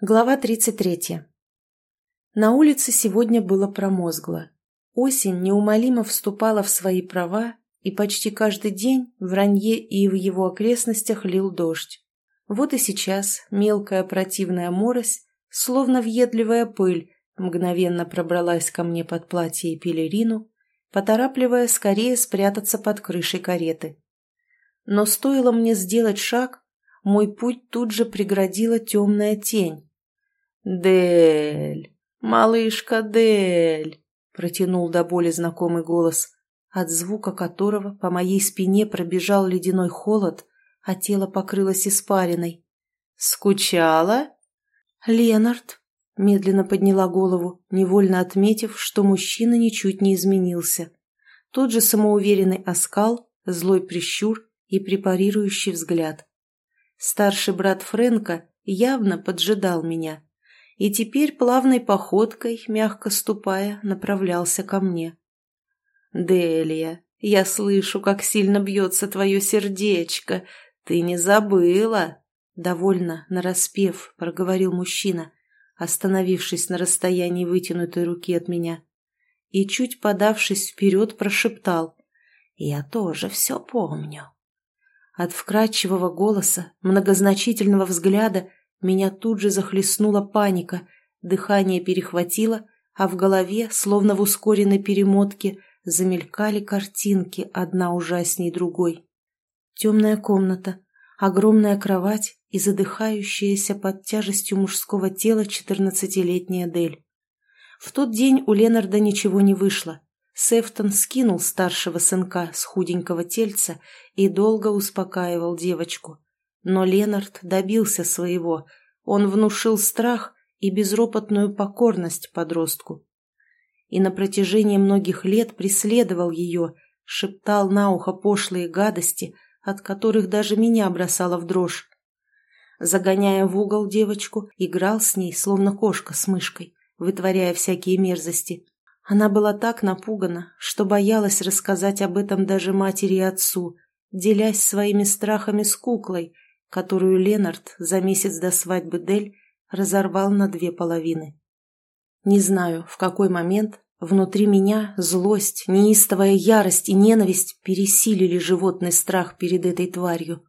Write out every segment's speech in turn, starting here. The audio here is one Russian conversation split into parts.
Глава 33. На улице сегодня было промозгло. Осень неумолимо вступала в свои права, и почти каждый день в Ранье и в его окрестностях лил дождь. Вот и сейчас мелкая противная морось, словно въедливая пыль, мгновенно пробралась ко мне под платье и пелерину, поторапливая скорее спрятаться под крышей кареты. Но стоило мне сделать шаг, мой путь тут же преградила темная тень, «Дель! Малышка Дель!» — протянул до боли знакомый голос, от звука которого по моей спине пробежал ледяной холод, а тело покрылось испариной. «Скучала?» «Ленард!» — медленно подняла голову, невольно отметив, что мужчина ничуть не изменился. Тот же самоуверенный оскал, злой прищур и препарирующий взгляд. Старший брат Фрэнка явно поджидал меня — и теперь плавной походкой, мягко ступая, направлялся ко мне. «Делия, я слышу, как сильно бьется твое сердечко. Ты не забыла?» Довольно, нараспев, проговорил мужчина, остановившись на расстоянии вытянутой руки от меня. И, чуть подавшись вперед, прошептал. «Я тоже все помню». От вкрадчивого голоса, многозначительного взгляда меня тут же захлестнула паника, дыхание перехватило, а в голове, словно в ускоренной перемотке, замелькали картинки, одна ужасней другой. Темная комната, огромная кровать и задыхающаяся под тяжестью мужского тела четырнадцатилетняя Дель. В тот день у Ленарда ничего не вышло. Сефтон скинул старшего сынка с худенького тельца и долго успокаивал девочку. Но Ленард добился своего. Он внушил страх и безропотную покорность подростку. И на протяжении многих лет преследовал ее, шептал на ухо пошлые гадости, от которых даже меня бросало в дрожь. Загоняя в угол девочку, играл с ней, словно кошка с мышкой, вытворяя всякие мерзости. Она была так напугана, что боялась рассказать об этом даже матери и отцу, делясь своими страхами с куклой, которую Ленард за месяц до свадьбы Дель разорвал на две половины. Не знаю, в какой момент внутри меня злость, неистовая ярость и ненависть пересилили животный страх перед этой тварью.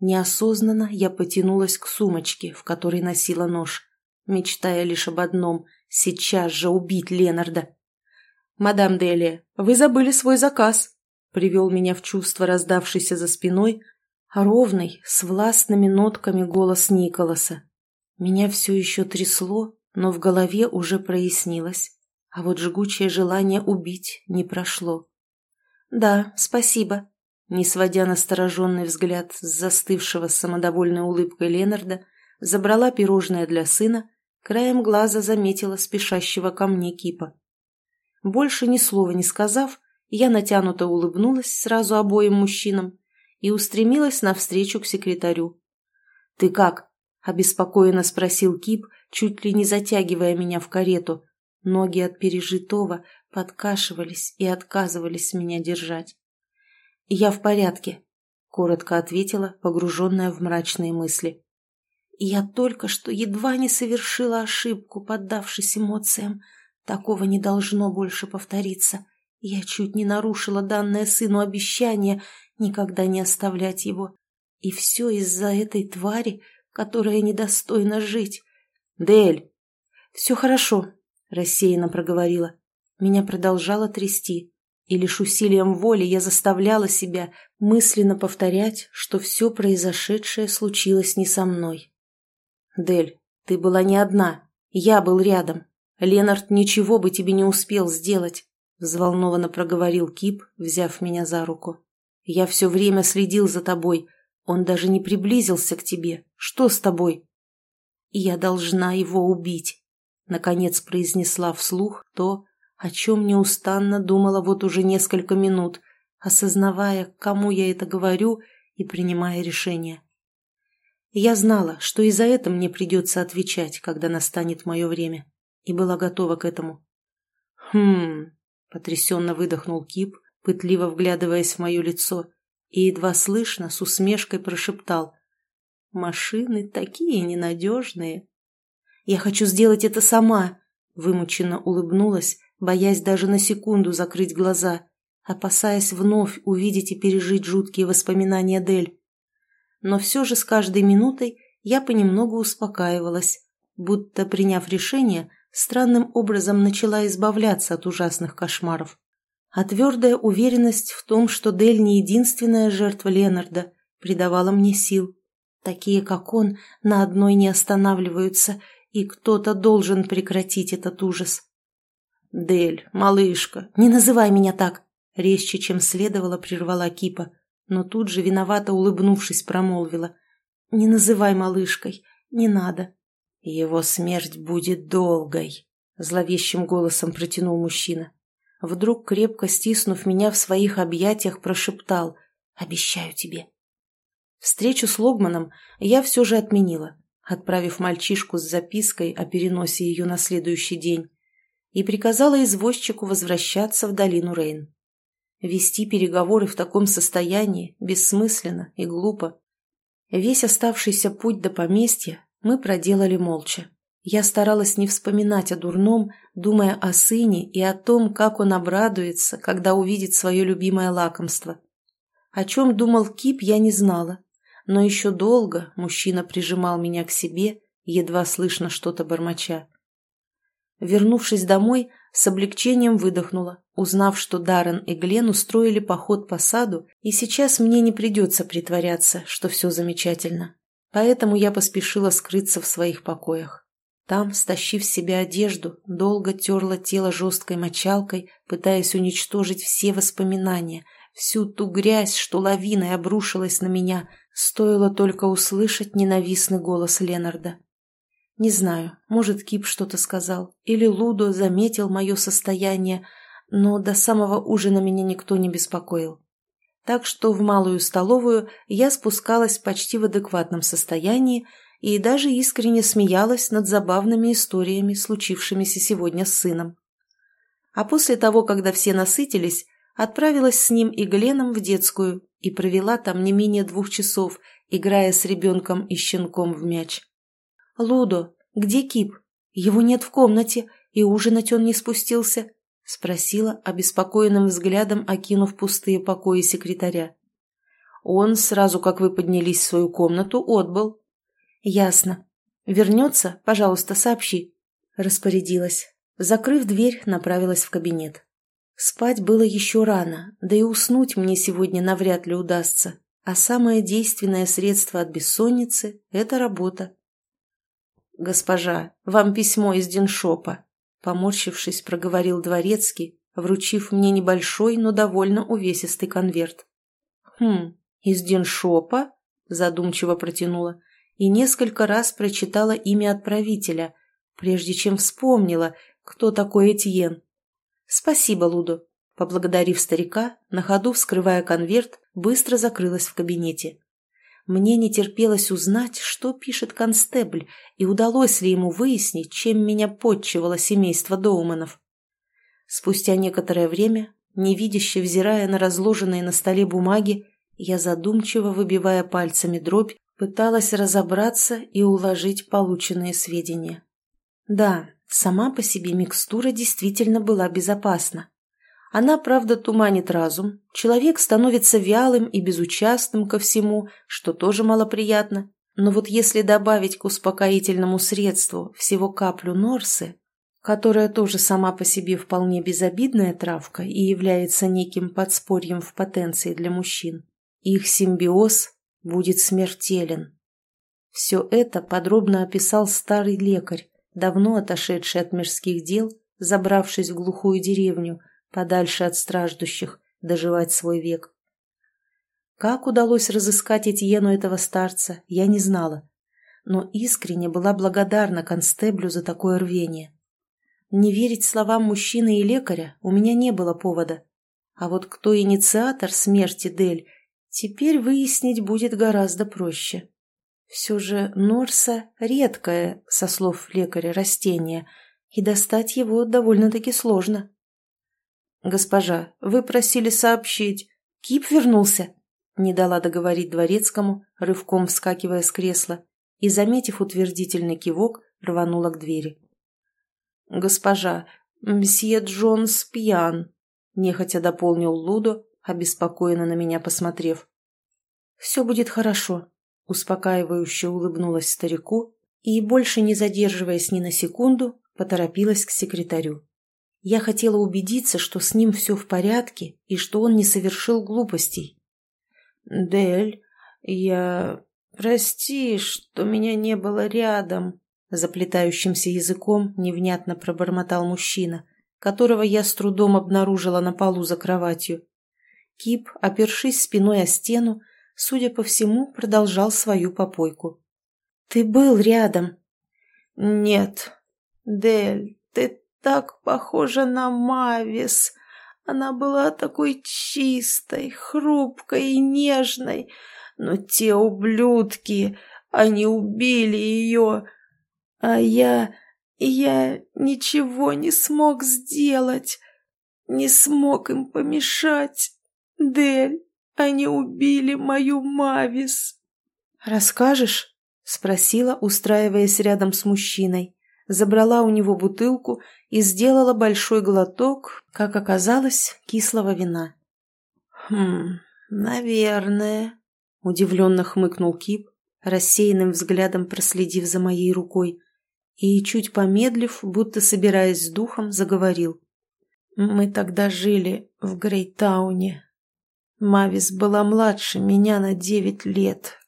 Неосознанно я потянулась к сумочке, в которой носила нож, мечтая лишь об одном — сейчас же убить Ленарда. «Мадам Делия, вы забыли свой заказ», — привел меня в чувство раздавшийся за спиной ровный, с властными нотками голос Николаса. Меня все еще трясло, но в голове уже прояснилось, а вот жгучее желание убить не прошло. «Да, спасибо», не сводя настороженный взгляд с застывшего с самодовольной улыбкой Ленарда, забрала пирожное для сына, краем глаза заметила спешащего ко мне кипа. Больше ни слова не сказав, я натянуто улыбнулась сразу обоим мужчинам и устремилась навстречу к секретарю. «Ты как?» – обеспокоенно спросил Кип, чуть ли не затягивая меня в карету. Ноги от пережитого подкашивались и отказывались меня держать. «Я в порядке», – коротко ответила, погруженная в мрачные мысли. «Я только что едва не совершила ошибку, поддавшись эмоциям. Такого не должно больше повториться. Я чуть не нарушила данное сыну обещание никогда не оставлять его. И все из-за этой твари, которая недостойна жить. «Дель!» «Все хорошо», — рассеянно проговорила. Меня продолжало трясти, и лишь усилием воли я заставляла себя мысленно повторять, что все произошедшее случилось не со мной. «Дель, ты была не одна, я был рядом. Ленард ничего бы тебе не успел сделать», — взволнованно проговорил Кип, взяв меня за руку. Я все время следил за тобой. Он даже не приблизился к тебе. Что с тобой?» «Я должна его убить», — наконец произнесла вслух то, о чем неустанно думала вот уже несколько минут, осознавая, кому я это говорю и принимая решение. Я знала, что и за это мне придется отвечать, когда настанет мое время, и была готова к этому. «Хм...» — потрясенно выдохнул Кип, пытливо вглядываясь в мое лицо, и едва слышно с усмешкой прошептал «Машины такие ненадежные». Я хочу сделать это сама!» Вымученно улыбнулась, боясь даже на секунду закрыть глаза, опасаясь вновь увидеть и пережить жуткие воспоминания Дель. Но все же с каждой минутой я понемногу успокаивалась, будто, приняв решение, странным образом начала избавляться от ужасных кошмаров. А твердая уверенность в том, что Дель не единственная жертва Ленарда, придавала мне сил. Такие, как он, на одной не останавливаются, и кто-то должен прекратить этот ужас. «Дель, малышка, не называй меня так!» Резче, чем следовало, прервала Кипа, но тут же, виновато улыбнувшись, промолвила. «Не называй малышкой, не надо». «Его смерть будет долгой», — зловещим голосом протянул мужчина. Вдруг, крепко стиснув меня в своих объятиях, прошептал «Обещаю тебе». Встречу с Логманом я все же отменила, отправив мальчишку с запиской о переносе ее на следующий день, и приказала извозчику возвращаться в долину Рейн. Вести переговоры в таком состоянии бессмысленно и глупо. Весь оставшийся путь до поместья мы проделали молча. Я старалась не вспоминать о дурном, думая о сыне и о том, как он обрадуется, когда увидит свое любимое лакомство. О чем думал Кип, я не знала, но еще долго мужчина прижимал меня к себе, едва слышно что-то бормоча. Вернувшись домой, с облегчением выдохнула, узнав, что Даррен и Глен устроили поход по саду, и сейчас мне не придется притворяться, что все замечательно. Поэтому я поспешила скрыться в своих покоях. Там, стащив с себя одежду, долго терла тело жесткой мочалкой, пытаясь уничтожить все воспоминания, всю ту грязь, что лавиной обрушилась на меня, Стоило только услышать ненавистный голос Ленарда. Не знаю, может, Кип что-то сказал, или Лудо заметил мое состояние, но до самого ужина меня никто не беспокоил. Так что в малую столовую я спускалась почти в адекватном состоянии и даже искренне смеялась над забавными историями, случившимися сегодня с сыном. А после того, когда все насытились, отправилась с ним и Гленом в детскую и провела там не менее двух часов, играя с ребенком и щенком в мяч. «Лудо, где Кип? Его нет в комнате, и ужинать он не спустился?» — спросила, обеспокоенным взглядом окинув пустые покои секретаря. «Он, сразу как вы поднялись в свою комнату, отбыл». «Ясно. Вернется, пожалуйста, сообщи», — распорядилась. Закрыв дверь, направилась в кабинет. Спать было еще рано, да и уснуть мне сегодня навряд ли удастся, а самое действенное средство от бессонницы – это работа. «Госпожа, вам письмо из Диншопа», – поморщившись, проговорил дворецкий, вручив мне небольшой, но довольно увесистый конверт. «Хм, из Диншопа?» – задумчиво протянула и несколько раз прочитала имя отправителя, прежде чем вспомнила, кто такой Этьен. «Спасибо, Лудо». Поблагодарив старика, на ходу вскрывая конверт, быстро закрылась в кабинете. Мне не терпелось узнать, что пишет констебль, и удалось ли ему выяснить, чем меня подчивало семейство Доуманов. Спустя некоторое время, невидяще взирая на разложенные на столе бумаги, я задумчиво, выбивая пальцами дробь, пыталась разобраться и уложить полученные сведения. Да, Сама по себе микстура действительно была безопасна. Она, правда, туманит разум, человек становится вялым и безучастным ко всему, что тоже малоприятно. Но вот если добавить к успокоительному средству всего каплю норсы, которая тоже сама по себе вполне безобидная травка и является неким подспорьем в потенции для мужчин, их симбиоз будет смертелен. Все это подробно описал старый лекарь, давно отошедший от мирских дел, забравшись в глухую деревню, подальше от страждущих, доживать свой век. Как удалось разыскать Этьену этого старца, я не знала, но искренне была благодарна констеблю за такое рвение. Не верить словам мужчины и лекаря у меня не было повода. А вот кто инициатор смерти Дель, теперь выяснить будет гораздо проще. Все же норса редкое, со слов лекаря, растение, и достать его довольно-таки сложно. «Госпожа, вы просили сообщить. Кип вернулся?» Не дала договорить дворецкому, рывком вскакивая с кресла, и, заметив утвердительный кивок, рванула к двери. «Госпожа, мсье Джонс пьян», — нехотя дополнил Лудо, обеспокоенно на меня посмотрев. «Все будет хорошо», — успокаивающе улыбнулась старику и, больше не задерживаясь ни на секунду, поторопилась к секретарю. Я хотела убедиться, что с ним все в порядке и что он не совершил глупостей. «Дель, я... Прости, что меня не было рядом», — заплетающимся языком невнятно пробормотал мужчина, которого я с трудом обнаружила на полу за кроватью. Кип, опершись спиной о стену, судя по всему, продолжал свою попойку. «Ты был рядом?» «Нет. Дель, ты так похожа на Мавис. Она была такой чистой, хрупкой и нежной. Но те ублюдки, они убили ее. А я... я ничего не смог сделать. Не смог им помешать. Дель, они убили мою Мавис. «Расскажешь?» — спросила, устраиваясь рядом с мужчиной. Забрала у него бутылку и сделала большой глоток, как оказалось, кислого вина. «Хм, наверное», — удивленно хмыкнул Кип, рассеянным взглядом проследив за моей рукой, и, чуть помедлив, будто собираясь с духом, заговорил. «Мы тогда жили в Грейтауне. Мавис была младше меня на девять лет.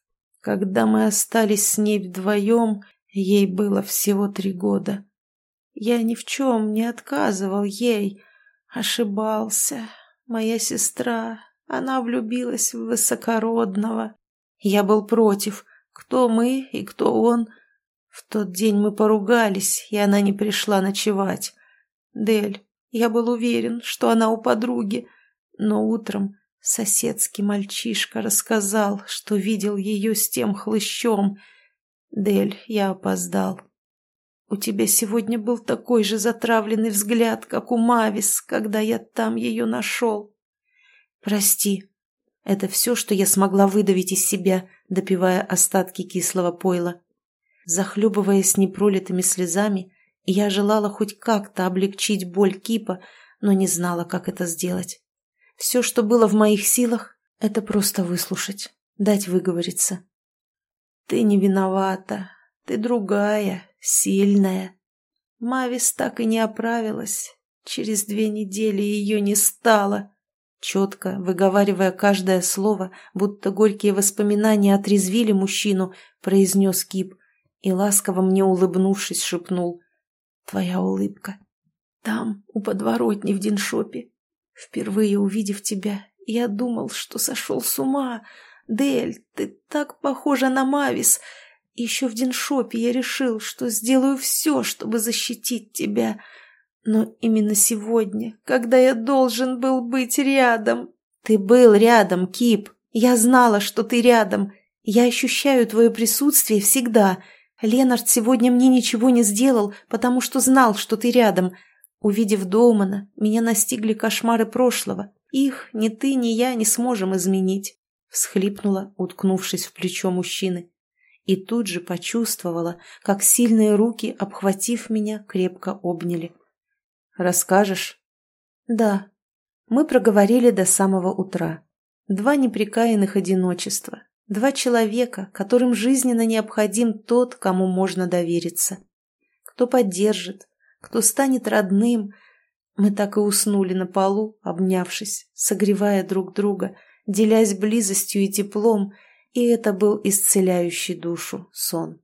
Когда мы остались с ней вдвоем, ей было всего три года. Я ни в чем не отказывал ей. Ошибался. Моя сестра, она влюбилась в высокородного. Я был против. Кто мы и кто он? В тот день мы поругались, и она не пришла ночевать. Дель, я был уверен, что она у подруги, но утром соседский мальчишка рассказал, что видел ее с тем хлыщом. Дель, я опоздал. У тебя сегодня был такой же затравленный взгляд, как у Мавис, когда я там ее нашел. Прости. Это все, что я смогла выдавить из себя, допивая остатки кислого пойла. Захлебываясь непролитыми слезами, я желала хоть как-то облегчить боль Кипа, но не знала, как это сделать. Все, что было в моих силах, это просто выслушать, дать выговориться. «Ты не виновата, ты другая, сильная. Мавис так и не оправилась. Через две недели ее не стало. Четко, выговаривая каждое слово, будто горькие воспоминания отрезвили мужчину, произнес Кип и, ласково мне улыбнувшись, шепнул. «Твоя улыбка. Там, у подворотни в Диншопе. Впервые увидев тебя, я думал, что сошел с ума. Дель, ты так похожа на Мавис. Еще в Диншопе я решил, что сделаю все, чтобы защитить тебя. Но именно сегодня, когда я должен был быть рядом... Ты был рядом, Кип. Я знала, что ты рядом. Я ощущаю твое присутствие всегда. Ленард сегодня мне ничего не сделал, потому что знал, что ты рядом. Увидев Доумана, меня настигли кошмары прошлого. Их ни ты, ни я не сможем изменить. Всхлипнула, уткнувшись в плечо мужчины и тут же почувствовала, как сильные руки, обхватив меня, крепко обняли. «Расскажешь?» «Да». Мы проговорили до самого утра. Два неприкаянных одиночества. Два человека, которым жизненно необходим тот, кому можно довериться. Кто поддержит, кто станет родным. Мы так и уснули на полу, обнявшись, согревая друг друга, делясь близостью и теплом, и это был исцеляющий душу сон.